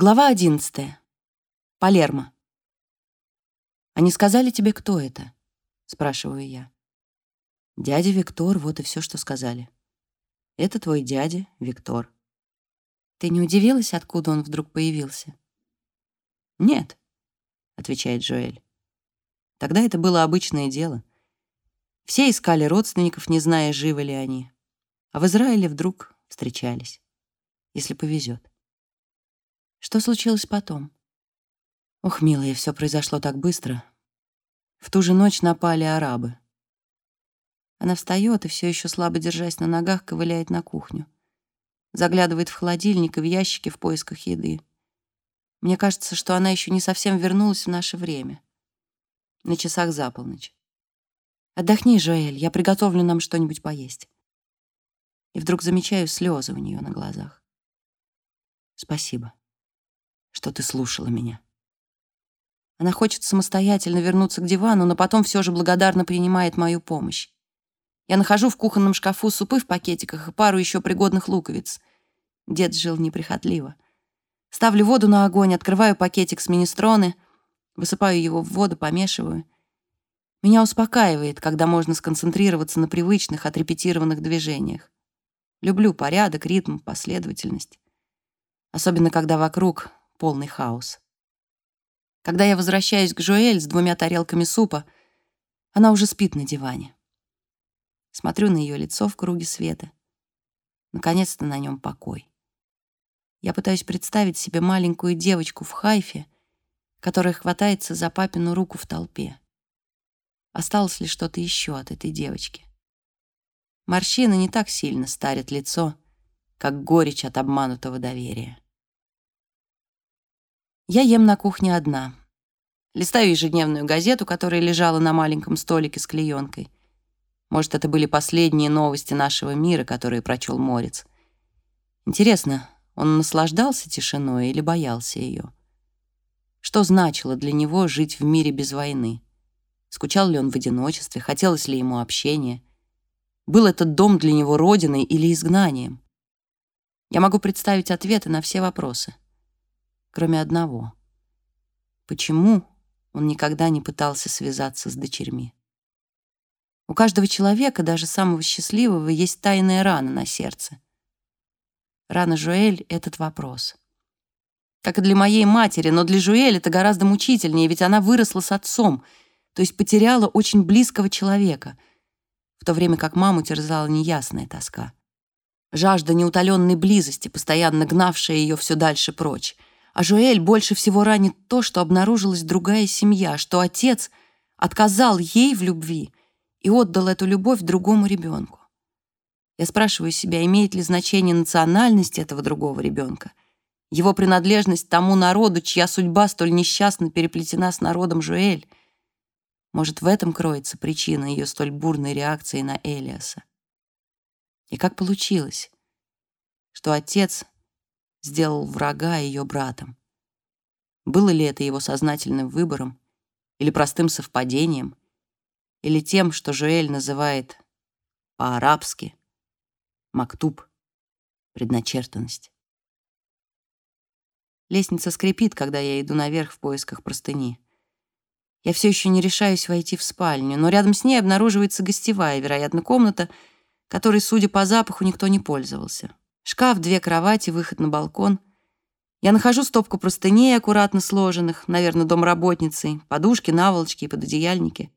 Глава одиннадцатая. Палермо. «Они сказали тебе, кто это?» — спрашиваю я. «Дядя Виктор, вот и все, что сказали. Это твой дядя Виктор». «Ты не удивилась, откуда он вдруг появился?» «Нет», — отвечает Джоэль. «Тогда это было обычное дело. Все искали родственников, не зная, живы ли они. А в Израиле вдруг встречались, если повезет. Что случилось потом? Ох, милая, все произошло так быстро. В ту же ночь напали арабы. Она встает и все еще слабо держась на ногах, ковыляет на кухню. Заглядывает в холодильник и в ящики в поисках еды. Мне кажется, что она еще не совсем вернулась в наше время. На часах за полночь. «Отдохни, Жоэль, я приготовлю нам что-нибудь поесть». И вдруг замечаю слезы у нее на глазах. «Спасибо, что ты слушала меня». Она хочет самостоятельно вернуться к дивану, но потом все же благодарно принимает мою помощь. Я нахожу в кухонном шкафу супы в пакетиках и пару еще пригодных луковиц. Дед жил неприхотливо. Ставлю воду на огонь, открываю пакетик с министроны, высыпаю его в воду, помешиваю. Меня успокаивает, когда можно сконцентрироваться на привычных, отрепетированных движениях. Люблю порядок, ритм, последовательность. Особенно, когда вокруг полный хаос. Когда я возвращаюсь к Жуэль с двумя тарелками супа, она уже спит на диване. Смотрю на ее лицо в круге света. Наконец-то на нем покой. Я пытаюсь представить себе маленькую девочку в Хайфе, которая хватается за папину руку в толпе. Осталось ли что-то еще от этой девочки? Морщины не так сильно старят лицо, как горечь от обманутого доверия. Я ем на кухне одна. Листаю ежедневную газету, которая лежала на маленьком столике с клеенкой. Может, это были последние новости нашего мира, которые прочел Морец. Интересно, он наслаждался тишиной или боялся ее? Что значило для него жить в мире без войны? Скучал ли он в одиночестве, хотелось ли ему общения? Был этот дом для него родиной или изгнанием? Я могу представить ответы на все вопросы кроме одного. Почему он никогда не пытался связаться с дочерьми? У каждого человека, даже самого счастливого, есть тайная рана на сердце. Рана Жуэль — этот вопрос. Как и для моей матери, но для Жуэль это гораздо мучительнее, ведь она выросла с отцом, то есть потеряла очень близкого человека, в то время как маму терзала неясная тоска. Жажда неутоленной близости, постоянно гнавшая ее все дальше прочь. А Жуэль больше всего ранит то, что обнаружилась другая семья, что отец отказал ей в любви и отдал эту любовь другому ребенку. Я спрашиваю себя, имеет ли значение национальность этого другого ребенка, его принадлежность тому народу, чья судьба столь несчастно переплетена с народом Жуэль. Может, в этом кроется причина ее столь бурной реакции на Элиаса. И как получилось, что отец — сделал врага ее братом. Было ли это его сознательным выбором, или простым совпадением, или тем, что Жуэль называет по-арабски «мактуб» — предначертанность. Лестница скрипит, когда я иду наверх в поисках простыни. Я все еще не решаюсь войти в спальню, но рядом с ней обнаруживается гостевая, вероятно, комната, которой, судя по запаху, никто не пользовался. Шкаф, две кровати, выход на балкон. Я нахожу стопку простыней, аккуратно сложенных, наверное, домработницей, подушки, наволочки и пододеяльники.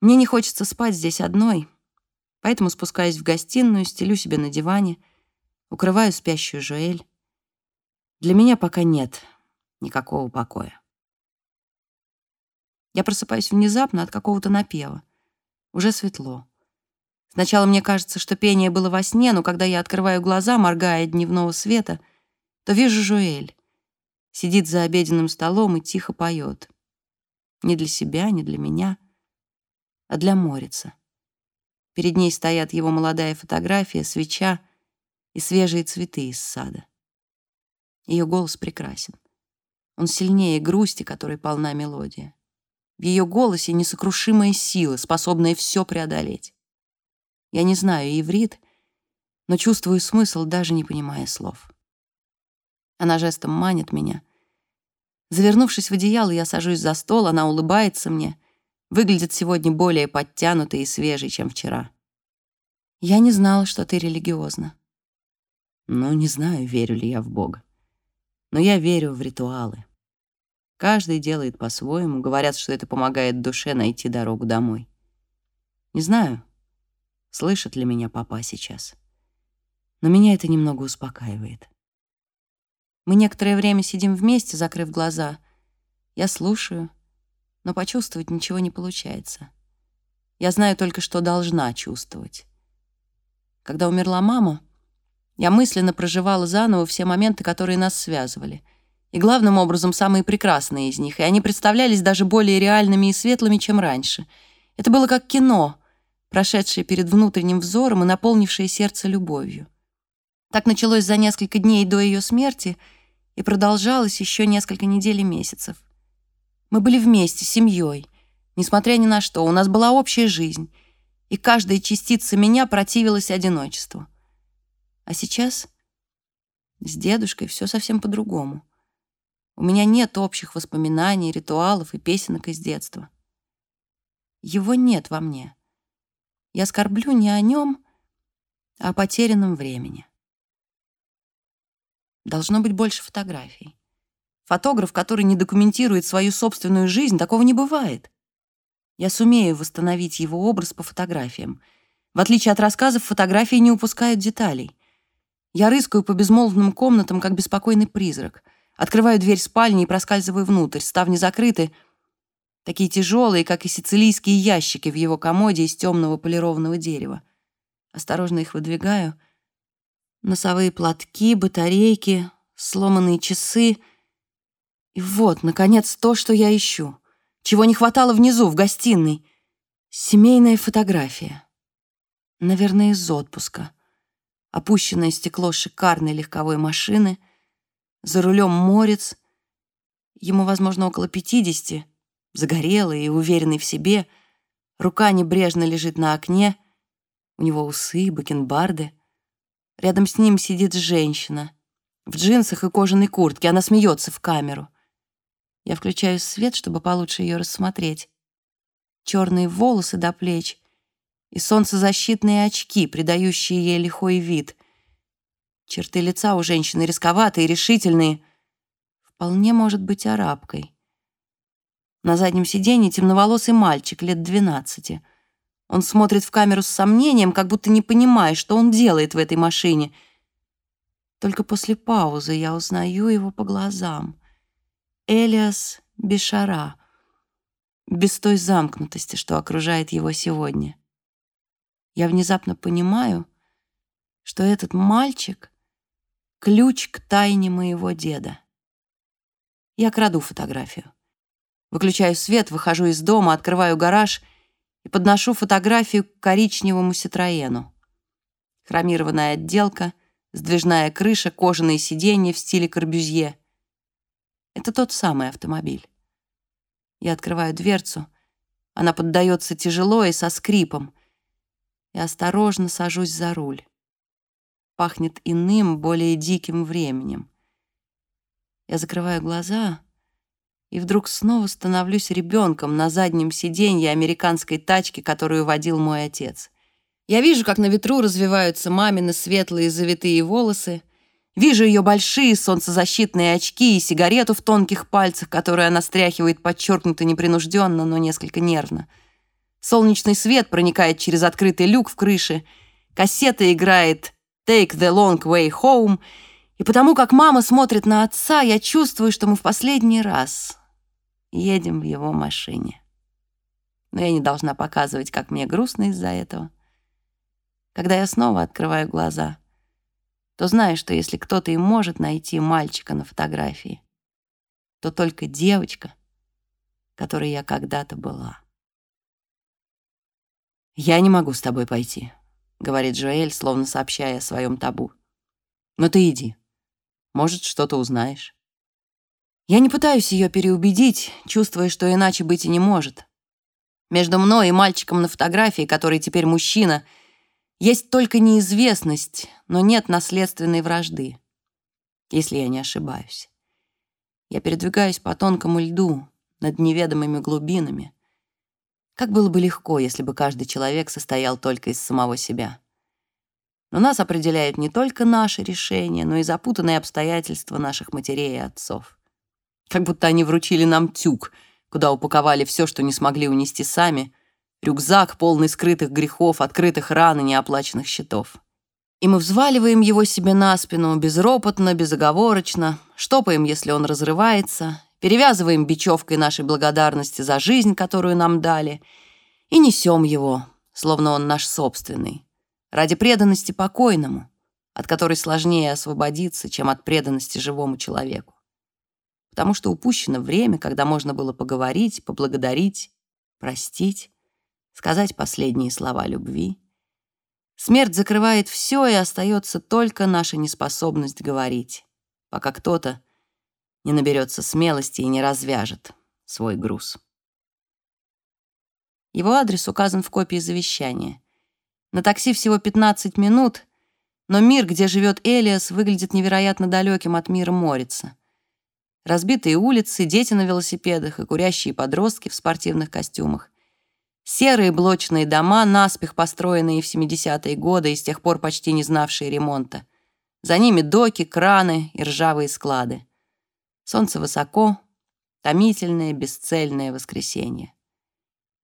Мне не хочется спать здесь одной, поэтому спускаюсь в гостиную, стелю себе на диване, укрываю спящую Жуэль. Для меня пока нет никакого покоя. Я просыпаюсь внезапно от какого-то напева. Уже светло. Сначала мне кажется, что пение было во сне, но когда я открываю глаза, моргая дневного света, то вижу Жуэль. Сидит за обеденным столом и тихо поет. Не для себя, не для меня, а для Морица. Перед ней стоят его молодая фотография, свеча и свежие цветы из сада. Ее голос прекрасен. Он сильнее грусти, которой полна мелодия. В ее голосе несокрушимая сила, способная все преодолеть. Я не знаю иврит, но чувствую смысл, даже не понимая слов. Она жестом манит меня. Завернувшись в одеяло, я сажусь за стол, она улыбается мне. Выглядит сегодня более подтянутой и свежей, чем вчера. Я не знала, что ты религиозна. Ну, не знаю, верю ли я в Бога. Но я верю в ритуалы. Каждый делает по-своему. Говорят, что это помогает душе найти дорогу домой. Не знаю, слышит ли меня папа сейчас. Но меня это немного успокаивает. Мы некоторое время сидим вместе, закрыв глаза. Я слушаю, но почувствовать ничего не получается. Я знаю только, что должна чувствовать. Когда умерла мама, я мысленно проживала заново все моменты, которые нас связывали. И главным образом самые прекрасные из них, и они представлялись даже более реальными и светлыми, чем раньше. Это было как кино, прошедшее перед внутренним взором и наполнившее сердце любовью. Так началось за несколько дней до ее смерти и продолжалось еще несколько недель и месяцев. Мы были вместе, семьей, несмотря ни на что. У нас была общая жизнь, и каждая частица меня противилась одиночеству. А сейчас с дедушкой все совсем по-другому. У меня нет общих воспоминаний, ритуалов и песенок из детства. Его нет во мне. Я скорблю не о нем, а о потерянном времени. Должно быть больше фотографий. Фотограф, который не документирует свою собственную жизнь, такого не бывает. Я сумею восстановить его образ по фотографиям. В отличие от рассказов, фотографии не упускают деталей. Я рыскаю по безмолвным комнатам, как беспокойный призрак. Открываю дверь спальни и проскальзываю внутрь. Ставни закрыты, такие тяжелые, как и сицилийские ящики в его комоде из темного полированного дерева. Осторожно их выдвигаю — Носовые платки, батарейки, сломанные часы. И вот, наконец, то, что я ищу. Чего не хватало внизу, в гостиной. Семейная фотография. Наверное, из отпуска. Опущенное стекло шикарной легковой машины. За рулем морец. Ему, возможно, около пятидесяти. Загорелый и уверенный в себе. Рука небрежно лежит на окне. У него усы, бакенбарды — Рядом с ним сидит женщина в джинсах и кожаной куртке. Она смеется в камеру. Я включаю свет, чтобы получше ее рассмотреть. Черные волосы до плеч и солнцезащитные очки, придающие ей лихой вид. Черты лица у женщины рисковатые, решительные. Вполне может быть арабкой. На заднем сиденье темноволосый мальчик лет двенадцати — он смотрит в камеру с сомнением, как будто не понимая, что он делает в этой машине. Только после паузы я узнаю его по глазам. Элиас Бешара. Без той замкнутости, что окружает его сегодня. Я внезапно понимаю, что этот мальчик — ключ к тайне моего деда. Я краду фотографию. Выключаю свет, выхожу из дома, открываю гараж — и подношу фотографию к коричневому Ситроену. Хромированная отделка, сдвижная крыша, кожаные сиденья в стиле Корбюзье. Это тот самый автомобиль. Я открываю дверцу. Она поддается тяжело и со скрипом. И осторожно сажусь за руль. Пахнет иным, более диким временем. Я закрываю глаза и вдруг снова становлюсь ребенком на заднем сиденье американской тачки, которую водил мой отец. Я вижу, как на ветру развиваются мамины светлые завитые волосы, вижу ее большие солнцезащитные очки и сигарету в тонких пальцах, которую она стряхивает подчеркнуто непринужденно, но несколько нервно. Солнечный свет проникает через открытый люк в крыше, кассета играет «Take the long way home», и потому как мама смотрит на отца, я чувствую, что мы в последний раз едем в его машине. Но я не должна показывать, как мне грустно из-за этого. Когда я снова открываю глаза, то знаю, что если кто-то и может найти мальчика на фотографии, то только девочка, которой я когда-то была. «Я не могу с тобой пойти», — говорит Джоэль, словно сообщая о своем табу. «Но ты иди. Может, что-то узнаешь». Я не пытаюсь ее переубедить, чувствуя, что иначе быть и не может. Между мной и мальчиком на фотографии, который теперь мужчина, есть только неизвестность, но нет наследственной вражды. если я не ошибаюсь. Я передвигаюсь по тонкому льду над неведомыми глубинами. Как было бы легко, если бы каждый человек состоял только из самого себя. Но нас определяют не только наши решения, но и запутанные обстоятельства наших матерей и отцов. Как будто они вручили нам тюк, куда упаковали все, что не смогли унести сами, рюкзак, полный скрытых грехов, открытых ран и неоплаченных счетов. И мы взваливаем его себе на спину безропотно, безоговорочно, штопаем, если он разрывается, перевязываем бечевкой нашей благодарности за жизнь, которую нам дали, и несем его, словно он наш собственный, ради преданности покойному, от которой сложнее освободиться, чем от преданности живому человеку. Потому что упущено время, когда можно было поговорить, поблагодарить, простить, сказать последние слова любви. Смерть закрывает все, и остается только наша неспособность говорить, пока кто-то не наберется смелости и не развяжет свой груз. Его адрес указан в копии завещания. На такси всего 15 минут, но мир, где живет Элиас, выглядит невероятно далеким от мира Морица. Разбитые улицы, дети на велосипедах и курящие подростки в спортивных костюмах. Серые блочные дома, наспех построенные в 70-е годы и с тех пор почти не знавшие ремонта. За ними доки, краны и ржавые склады. Солнце высоко, томительное, бесцельное воскресенье.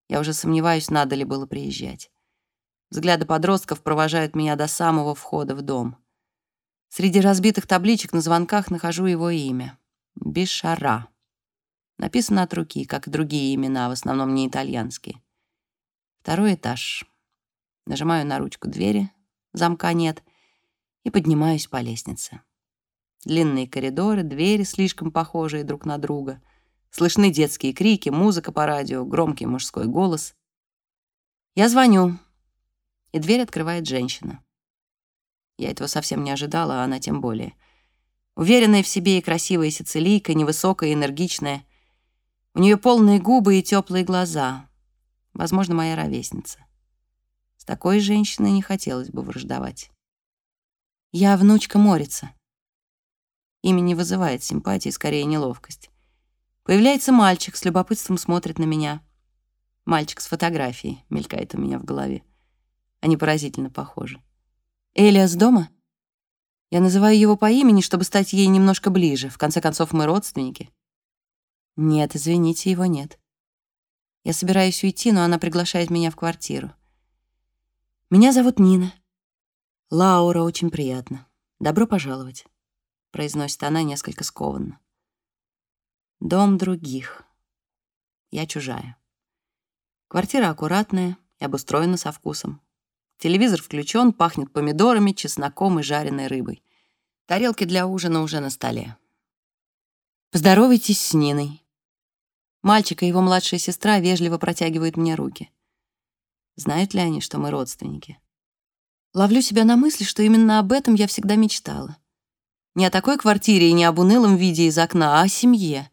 Я уже сомневаюсь, надо ли было приезжать. Взгляды подростков провожают меня до самого входа в дом. Среди разбитых табличек на звонках нахожу его имя. Бишара. Написано от руки, как и другие имена, в основном не итальянские. Второй этаж. Нажимаю на ручку двери, замка нет, и поднимаюсь по лестнице. Длинные коридоры, двери, слишком похожие друг на друга. Слышны детские крики, музыка по радио, громкий мужской голос. Я звоню, и дверь открывает женщина. Я этого совсем не ожидала, а она тем более. Уверенная в себе и красивая сицилийка, невысокая и энергичная. У нее полные губы и теплые глаза. Возможно, моя ровесница. С такой женщиной не хотелось бы враждовать. Я внучка Морица. Имя не вызывает симпатии, скорее неловкость. Появляется мальчик, с любопытством смотрит на меня. Мальчик с фотографией мелькает у меня в голове. Они поразительно похожи. Элиас дома? Я называю его по имени, чтобы стать ей немножко ближе. В конце концов, мы родственники. Нет, извините, его нет. Я собираюсь уйти, но она приглашает меня в квартиру. Меня зовут Нина. Лаура, очень приятно. Добро пожаловать, произносит она несколько скованно. Дом других. Я чужая. Квартира аккуратная и обустроена со вкусом. Телевизор включен, пахнет помидорами, чесноком и жареной рыбой. Тарелки для ужина уже на столе. Поздоровайтесь с Ниной. Мальчик и его младшая сестра вежливо протягивают мне руки. Знают ли они, что мы родственники? Ловлю себя на мысли, что именно об этом я всегда мечтала. Не о такой квартире и не об унылом виде из окна, а о семье.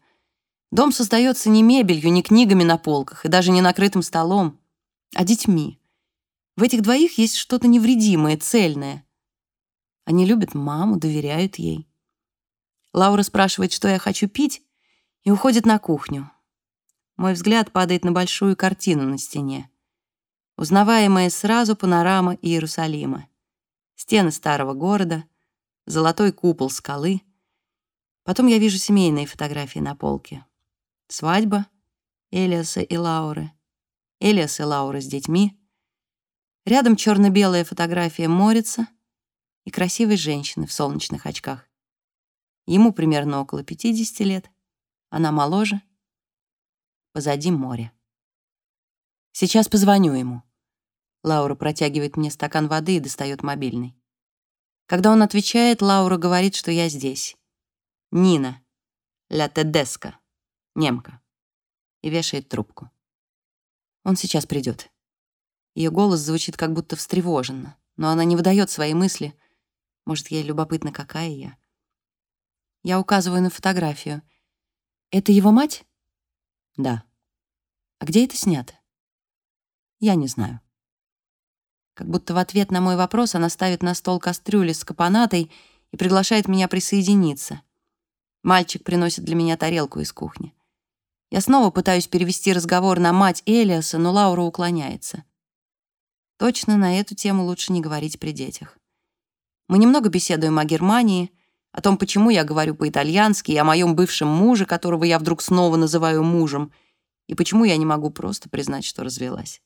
Дом создается не мебелью, не книгами на полках и даже не накрытым столом, а детьми. В этих двоих есть что-то невредимое, цельное. Они любят маму, доверяют ей. Лаура спрашивает, что я хочу пить, и уходит на кухню. Мой взгляд падает на большую картину на стене. Узнаваемая сразу панорама Иерусалима. Стены старого города, золотой купол скалы. Потом я вижу семейные фотографии на полке. Свадьба Элиаса и Лауры. Элиас и Лаура с детьми. Рядом черно-белая фотография Морица и красивой женщины в солнечных очках. Ему примерно около 50 лет, она моложе. Позади море. Сейчас позвоню ему. Лаура протягивает мне стакан воды и достает мобильный. Когда он отвечает, Лаура говорит, что я здесь. Нина, ля Тедеска, немка, и вешает трубку. Он сейчас придет. Ее голос звучит как будто встревоженно, но она не выдает свои мысли. Может, ей любопытно, какая я. Я указываю на фотографию. Это его мать? Да. А где это снято? Я не знаю. Как будто в ответ на мой вопрос она ставит на стол кастрюли с капонатой и приглашает меня присоединиться. Мальчик приносит для меня тарелку из кухни. Я снова пытаюсь перевести разговор на мать Элиаса, но Лаура уклоняется. Точно на эту тему лучше не говорить при детях. Мы немного беседуем о Германии, о том, почему я говорю по-итальянски, и о моем бывшем муже, которого я вдруг снова называю мужем, и почему я не могу просто признать, что развелась.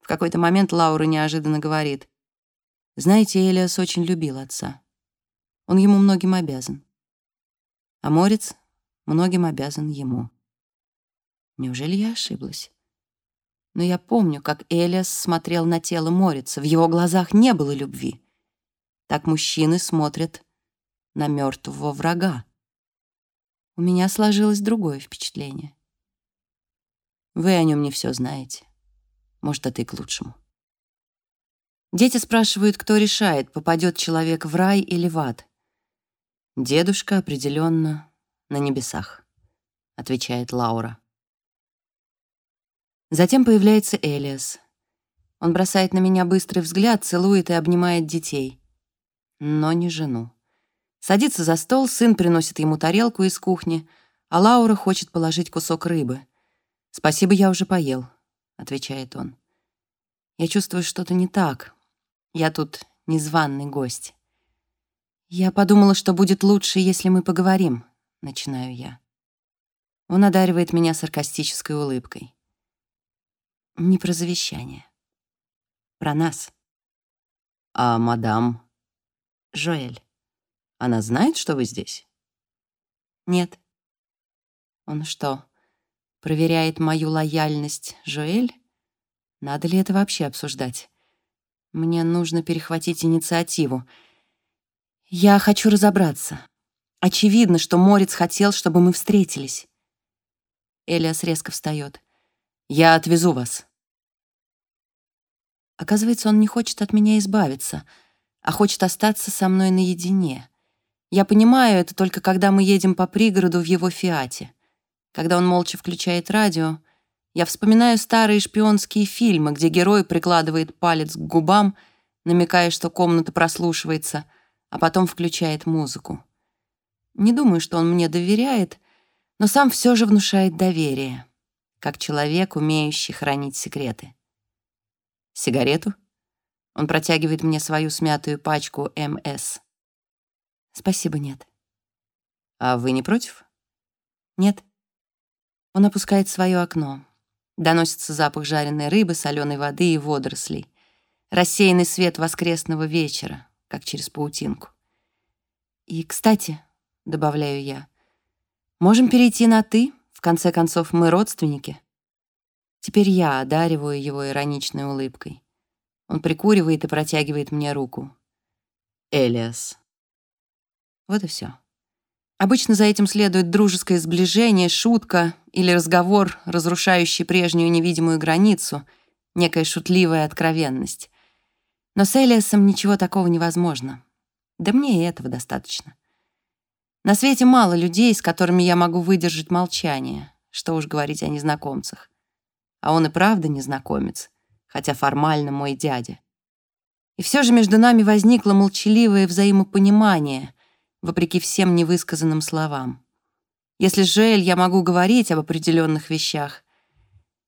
В какой-то момент Лаура неожиданно говорит, «Знаете, Элиас очень любил отца. Он ему многим обязан. А Морец многим обязан ему». Неужели я ошиблась? Но я помню, как Элиас смотрел на тело Морица. В его глазах не было любви. Так мужчины смотрят на мертвого врага. У меня сложилось другое впечатление. Вы о нем не все знаете. Может, это и к лучшему. Дети спрашивают, кто решает, попадет человек в рай или в ад. Дедушка определенно на небесах, отвечает Лаура. Затем появляется Элиас. Он бросает на меня быстрый взгляд, целует и обнимает детей. Но не жену. Садится за стол, сын приносит ему тарелку из кухни, а Лаура хочет положить кусок рыбы. «Спасибо, я уже поел», — отвечает он. «Я чувствую что-то не так. Я тут незваный гость». «Я подумала, что будет лучше, если мы поговорим», — начинаю я. Он одаривает меня саркастической улыбкой. Не про завещание. Про нас. А мадам? Жоэль. Она знает, что вы здесь? Нет. Он что, проверяет мою лояльность, Жоэль? Надо ли это вообще обсуждать? Мне нужно перехватить инициативу. Я хочу разобраться. Очевидно, что Морец хотел, чтобы мы встретились. Элиас резко встает. Я отвезу вас. Оказывается, он не хочет от меня избавиться, а хочет остаться со мной наедине. Я понимаю это только когда мы едем по пригороду в его «Фиате». Когда он молча включает радио, я вспоминаю старые шпионские фильмы, где герой прикладывает палец к губам, намекая, что комната прослушивается, а потом включает музыку. Не думаю, что он мне доверяет, но сам все же внушает доверие как человек, умеющий хранить секреты. Сигарету? Он протягивает мне свою смятую пачку МС. Спасибо, нет. А вы не против? Нет. Он опускает свое окно. Доносится запах жареной рыбы, соленой воды и водорослей. Рассеянный свет воскресного вечера, как через паутинку. И, кстати, добавляю я, можем перейти на «ты»? Конце концов, мы родственники. Теперь я одариваю его ироничной улыбкой. Он прикуривает и протягивает мне руку. Элиас. Вот и все. Обычно за этим следует дружеское сближение, шутка или разговор, разрушающий прежнюю невидимую границу, некая шутливая откровенность. Но с Элиасом ничего такого невозможно. Да мне и этого достаточно. На свете мало людей, с которыми я могу выдержать молчание, что уж говорить о незнакомцах. А он и правда незнакомец, хотя формально мой дядя. И все же между нами возникло молчаливое взаимопонимание, вопреки всем невысказанным словам. Если с Жоэль я могу говорить об определенных вещах,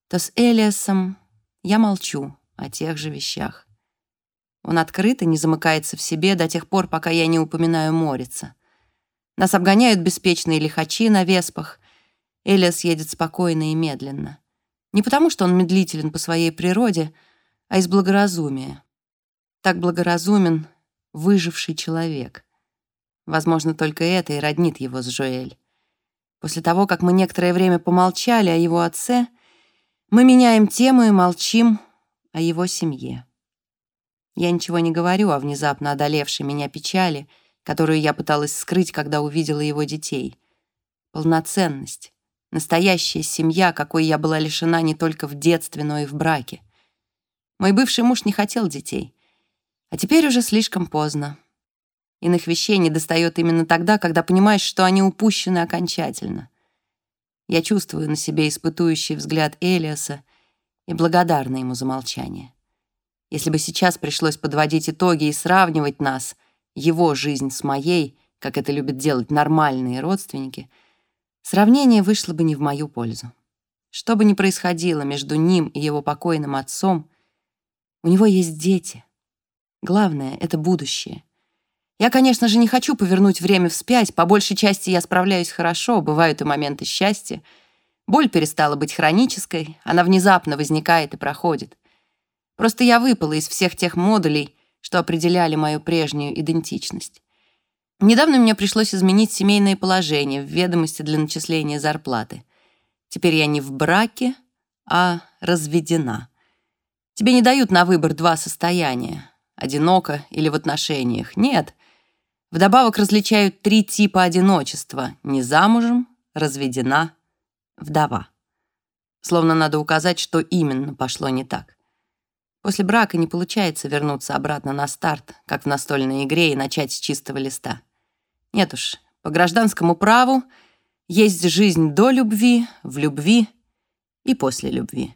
то с Элиасом я молчу о тех же вещах. Он открыто не замыкается в себе до тех пор, пока я не упоминаю Морица — нас обгоняют беспечные лихачи на веспах. Элиас едет спокойно и медленно. Не потому, что он медлителен по своей природе, а из благоразумия. Так благоразумен выживший человек. Возможно, только это и роднит его с Жоэль. После того, как мы некоторое время помолчали о его отце, мы меняем тему и молчим о его семье. Я ничего не говорю о внезапно одолевшей меня печали — которую я пыталась скрыть, когда увидела его детей. Полноценность, настоящая семья, какой я была лишена не только в детстве, но и в браке. Мой бывший муж не хотел детей. А теперь уже слишком поздно. Иных вещей не достает именно тогда, когда понимаешь, что они упущены окончательно. Я чувствую на себе испытующий взгляд Элиаса и благодарна ему за молчание. Если бы сейчас пришлось подводить итоги и сравнивать нас — его жизнь с моей, как это любят делать нормальные родственники, сравнение вышло бы не в мою пользу. Что бы ни происходило между ним и его покойным отцом, у него есть дети. Главное — это будущее. Я, конечно же, не хочу повернуть время вспять, по большей части я справляюсь хорошо, бывают и моменты счастья. Боль перестала быть хронической, она внезапно возникает и проходит. Просто я выпала из всех тех модулей, что определяли мою прежнюю идентичность. Недавно мне пришлось изменить семейное положение в ведомости для начисления зарплаты — Теперь я не в браке, а разведена. Тебе не дают на выбор два состояния — одиноко или в отношениях. Нет. Вдобавок различают три типа одиночества — не замужем, разведена, вдова. Словно надо указать, что именно пошло не так. После брака не получается вернуться обратно на старт, как в настольной игре, и начать с чистого листа. Нет уж, по гражданскому праву — есть жизнь до любви, в любви и после любви.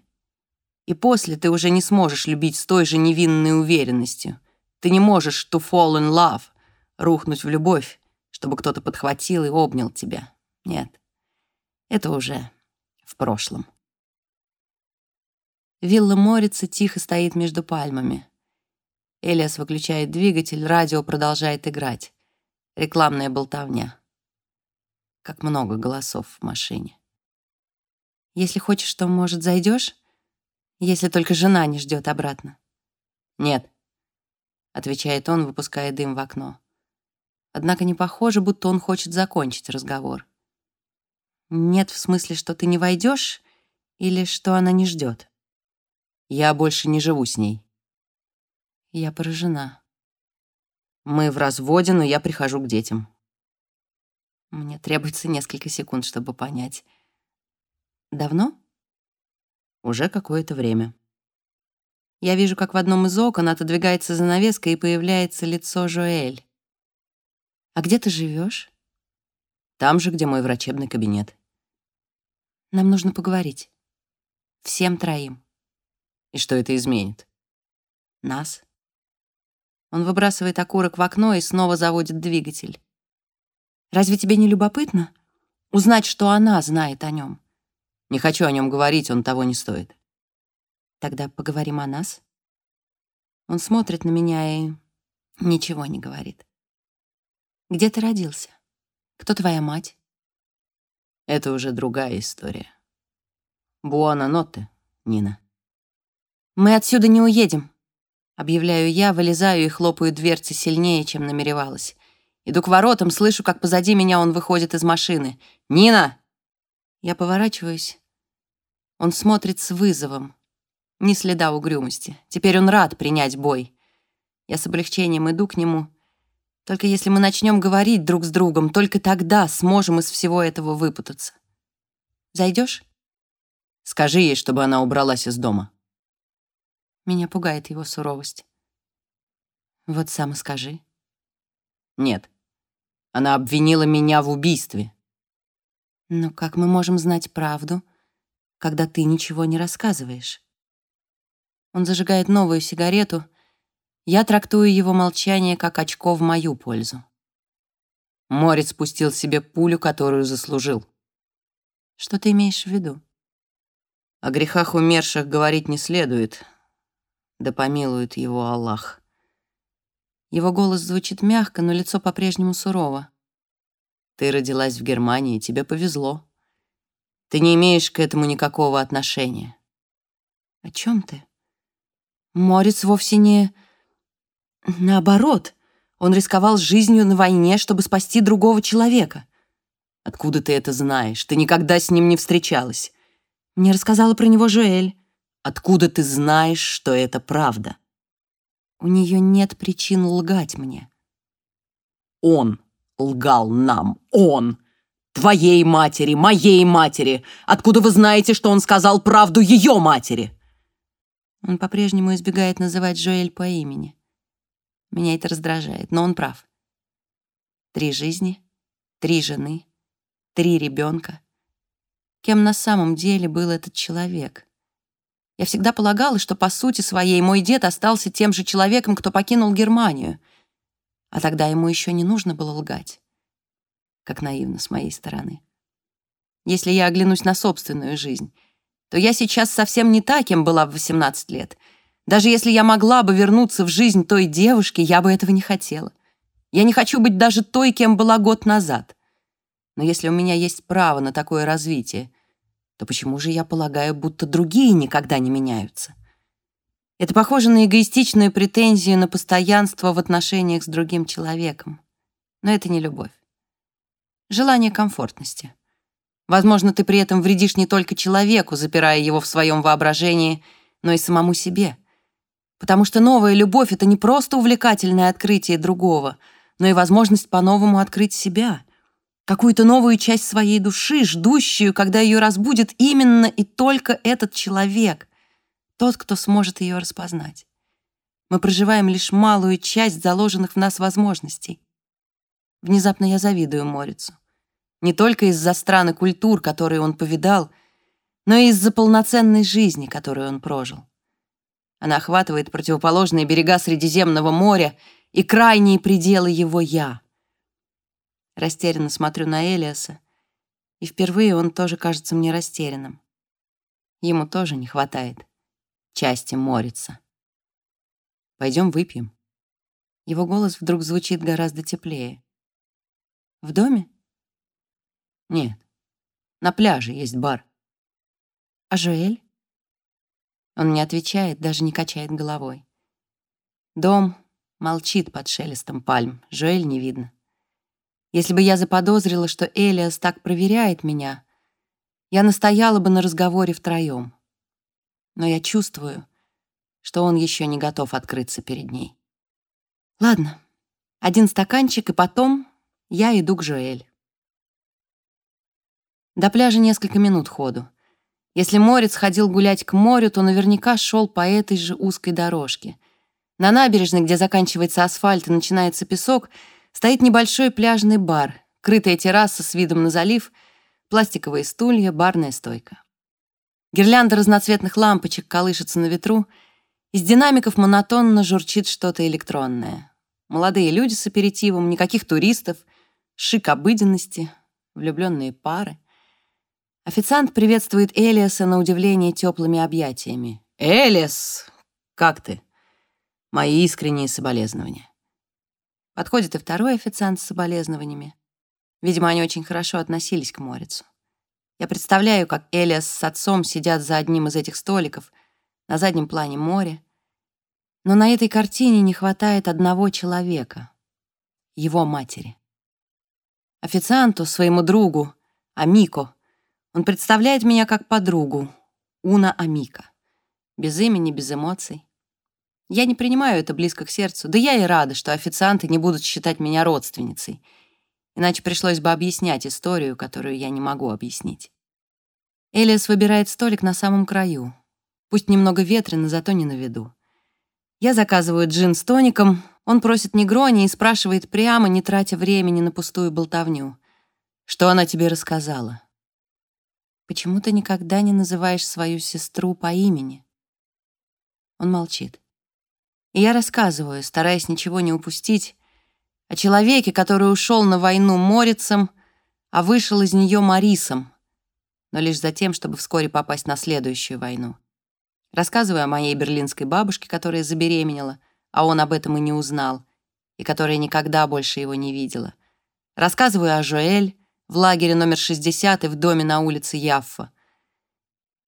И после ты уже не сможешь любить с той же невинной уверенностью. Ты не можешь to fall in love, рухнуть в любовь, чтобы кто-то подхватил и обнял тебя. Нет, это уже в прошлом. Вилла Морица тихо стоит между пальмами. Элиас выключает двигатель, радио продолжает играть. Рекламная болтовня как много голосов в машине. Если хочешь, то, может, зайдешь, если только жена не ждет обратно. Нет, отвечает он, выпуская дым в окно. Однако не похоже, будто он хочет закончить разговор. Нет в смысле, что ты не войдешь или что она не ждет. Я больше не живу с ней. Я поражена. Мы в разводе, но я прихожу к детям. Мне требуется несколько секунд, чтобы понять. Давно? Уже какое-то время. Я вижу, как в одном из окон отодвигается занавеска и появляется лицо Жоэль. А где ты живешь? Там же, где мой врачебный кабинет. Нам нужно поговорить. Всем троим. И что это изменит? Нас. Он выбрасывает окурок в окно и снова заводит двигатель. Разве тебе не любопытно узнать, что она знает о нем? Не хочу о нем говорить, он того не стоит. Тогда поговорим о нас. Он смотрит на меня и ничего не говорит. Где ты родился? Кто твоя мать? Это уже другая история. Буана Нотте, Нина. Мы отсюда не уедем, объявляю я, вылезаю и хлопаю дверцы сильнее, чем намеревалась. Иду к воротам, слышу, как позади меня он выходит из машины. «Нина!» Я поворачиваюсь. Он смотрит с вызовом. Ни следа угрюмости. Теперь он рад принять бой. Я с облегчением иду к нему. Только если мы начнем говорить друг с другом, только тогда сможем из всего этого выпутаться. Зайдешь? Скажи ей, чтобы она убралась из дома. Меня пугает его суровость. Вот сам и скажи. Нет. Она обвинила меня в убийстве. Но как мы можем знать правду, когда ты ничего не рассказываешь? Он зажигает новую сигарету. Я трактую его молчание как очко в мою пользу. Морец спустил себе пулю, которую заслужил. Что ты имеешь в виду? О грехах умерших говорить не следует. Да помилует его Аллах. Его голос звучит мягко, но лицо по-прежнему сурово. «Ты родилась в Германии, тебе повезло. Ты не имеешь к этому никакого отношения». «О чем ты? Морец вовсе не... Наоборот, он рисковал жизнью на войне, чтобы спасти другого человека». «Откуда ты это знаешь? Ты никогда с ним не встречалась». «Мне рассказала про него Жуэль». «Откуда ты знаешь, что это правда?» У нее нет причин лгать мне. Он лгал нам. Он. Твоей матери, моей матери. Откуда вы знаете, что он сказал правду ее матери? Он по-прежнему избегает называть Жоэль по имени. Меня это раздражает, но он прав. Три жизни, три жены, три ребенка. Кем на самом деле был этот человек? Я всегда полагала, что по сути своей мой дед остался тем же человеком, кто покинул Германию. А тогда ему еще не нужно было лгать. Как наивно с моей стороны. Если я оглянусь на собственную жизнь, то я сейчас совсем не та, кем была в 18 лет. Даже если я могла бы вернуться в жизнь той девушки, я бы этого не хотела. Я не хочу быть даже той, кем была год назад. Но если у меня есть право на такое развитие, то почему же я полагаю, будто другие никогда не меняются? Это похоже на эгоистичную претензию на постоянство в отношениях с другим человеком. Но это не любовь. Желание комфортности. Возможно, ты при этом вредишь не только человеку, запирая его в своем воображении, но и самому себе. Потому что новая любовь — это не просто увлекательное открытие другого, но и возможность по-новому открыть себя, какую-то новую часть своей души, ждущую, когда ее разбудит именно и только этот человек, тот, кто сможет ее распознать. Мы проживаем лишь малую часть заложенных в нас возможностей. Внезапно я завидую Морицу. Не только из-за стран и культур, которые он повидал, но и из-за полноценной жизни, которую он прожил. Она охватывает противоположные берега Средиземного моря и крайние пределы его «я». Растерянно смотрю на Элиаса, и впервые он тоже кажется мне растерянным. Ему тоже не хватает части Морица. Пойдем выпьем. Его голос вдруг звучит гораздо теплее. В доме? Нет. На пляже есть бар. А Жоэль? Он не отвечает, даже не качает головой. Дом молчит под шелестом пальм. Жоэль не видно. Если бы я заподозрила, что Элиас так проверяет меня, я настояла бы на разговоре втроем но я чувствую, что он еще не готов открыться перед ней. Ладно, один стаканчик, и потом я иду к Жоэль. До пляжа несколько минут ходу. Если Морец ходил гулять к морю, то наверняка шел по этой же узкой дорожке. На набережной, где заканчивается асфальт и начинается песок, стоит небольшой пляжный бар, крытая терраса с видом на залив, пластиковые стулья, барная стойка. Гирлянда разноцветных лампочек колышется на ветру, из динамиков монотонно журчит что-то электронное. Молодые люди с аперитивом, никаких туристов, шик обыденности, влюбленные пары. Официант приветствует Элиаса на удивление теплыми объятиями. «Элиас, как ты?» Мои искренние соболезнования. Подходит и второй официант с соболезнованиями. Видимо, они очень хорошо относились к Морицу. Я представляю, как Элиас с отцом сидят за одним из этих столиков, на заднем плане море. Но на этой картине не хватает одного человека — его матери. Официанту, своему другу, Амико, он представляет меня как подругу, Уна Амика. Без имени, без эмоций. Я не принимаю это близко к сердцу, да я и рада, что официанты не будут считать меня родственницей — иначе пришлось бы объяснять историю, которую я не могу объяснить. Элиас выбирает столик на самом краю. Пусть немного ветрено, зато не на виду. Я заказываю джин с тоником, он просит негрони и спрашивает прямо, не тратя времени на пустую болтовню. «Что она тебе рассказала?» «Почему ты никогда не называешь свою сестру по имени?» Он молчит. И я рассказываю, стараясь ничего не упустить, о человеке, который ушел на войну Морицем, а вышел из нее Марисом, но лишь за тем, чтобы вскоре попасть на следующую войну. Рассказываю о моей берлинской бабушке, которая забеременела, а он об этом и не узнал, и которая никогда больше его не видела. Рассказываю о Жоэль в лагере номер 60 и в доме на улице Яффа.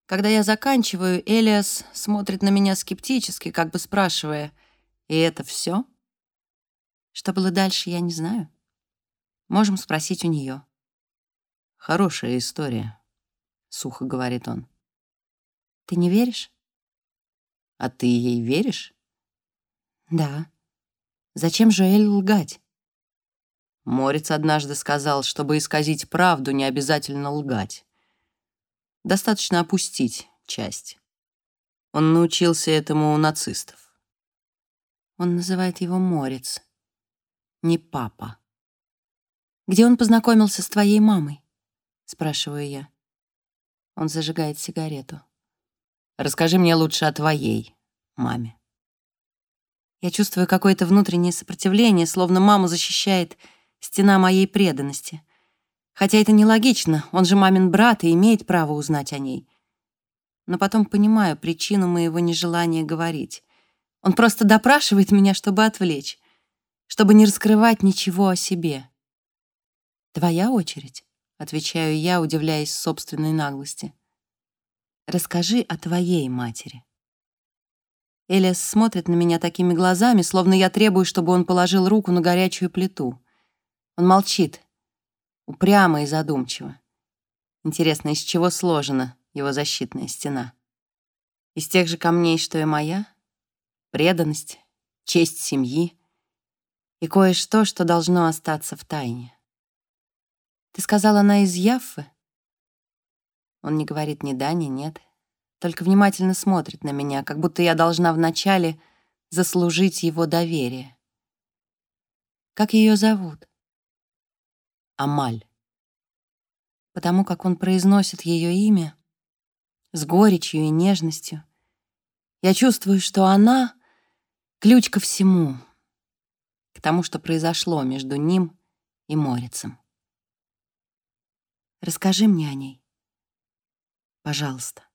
Когда я заканчиваю, Элиас смотрит на меня скептически, как бы спрашивая, «И это все? Что было дальше, я не знаю. Можем спросить у нее. «Хорошая история», — сухо говорит он. «Ты не веришь?» «А ты ей веришь?» «Да. Зачем же Эль лгать?» Морец однажды сказал, чтобы исказить правду, не обязательно лгать. Достаточно опустить часть. Он научился этому у нацистов. Он называет его Морец не папа. «Где он познакомился с твоей мамой?» — спрашиваю я. Он зажигает сигарету. «Расскажи мне лучше о твоей маме». Я чувствую какое-то внутреннее сопротивление, словно маму защищает стена моей преданности. Хотя это нелогично, он же мамин брат и имеет право узнать о ней. Но потом понимаю причину моего нежелания говорить. Он просто допрашивает меня, чтобы отвлечь, чтобы не раскрывать ничего о себе. «Твоя очередь», — отвечаю я, удивляясь собственной наглости. «Расскажи о твоей матери». Элиас смотрит на меня такими глазами, словно я требую, чтобы он положил руку на горячую плиту. Он молчит, упрямо и задумчиво. Интересно, из чего сложена его защитная стена? Из тех же камней, что и моя? Преданность, честь семьи и кое-что, что должно остаться в тайне. Ты сказала, она из Яффы? Он не говорит ни да, ни нет только внимательно смотрит на меня, как будто я должна вначале заслужить его доверие. Как ее зовут? Амаль. Потому как он произносит ее имя с горечью и нежностью, я чувствую, что она — ключ ко всему, к тому, что произошло между ним и Морицем. Расскажи мне о ней, пожалуйста.